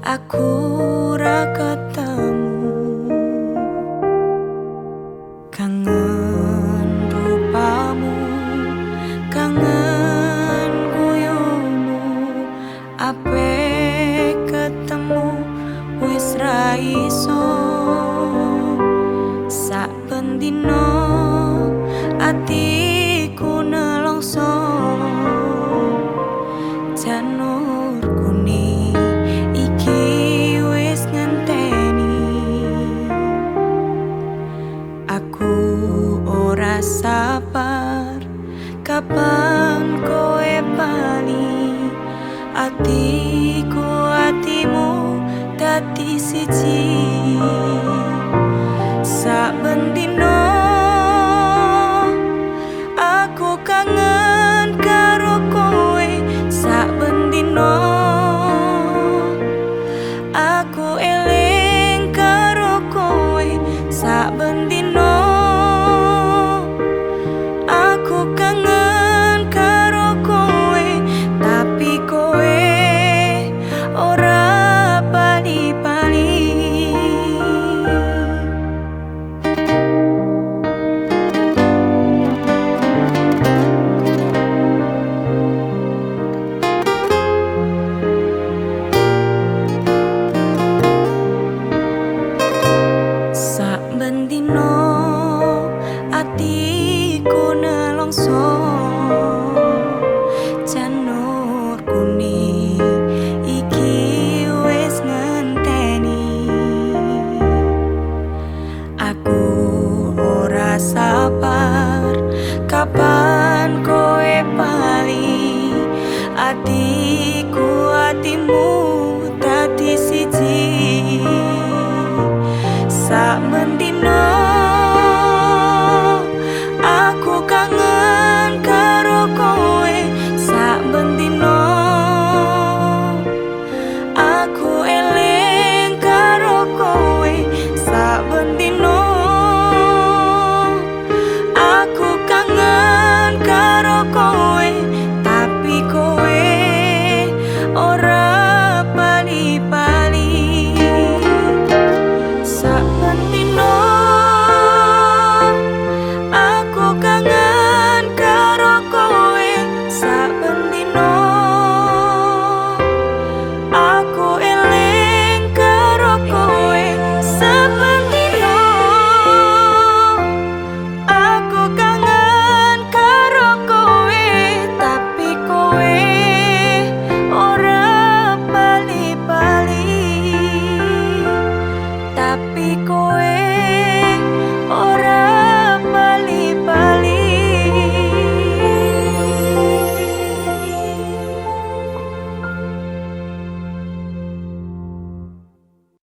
aku ra ketemu. Kangen rupamu kangen guyumu ape ketemu wis ra iso. Sak pendino atiku sabar. Kapan koe bali? Atiku atimu dadi siji. Sak bendino aku kangen karo koe sak bendino aku eling karo koe sak bendino body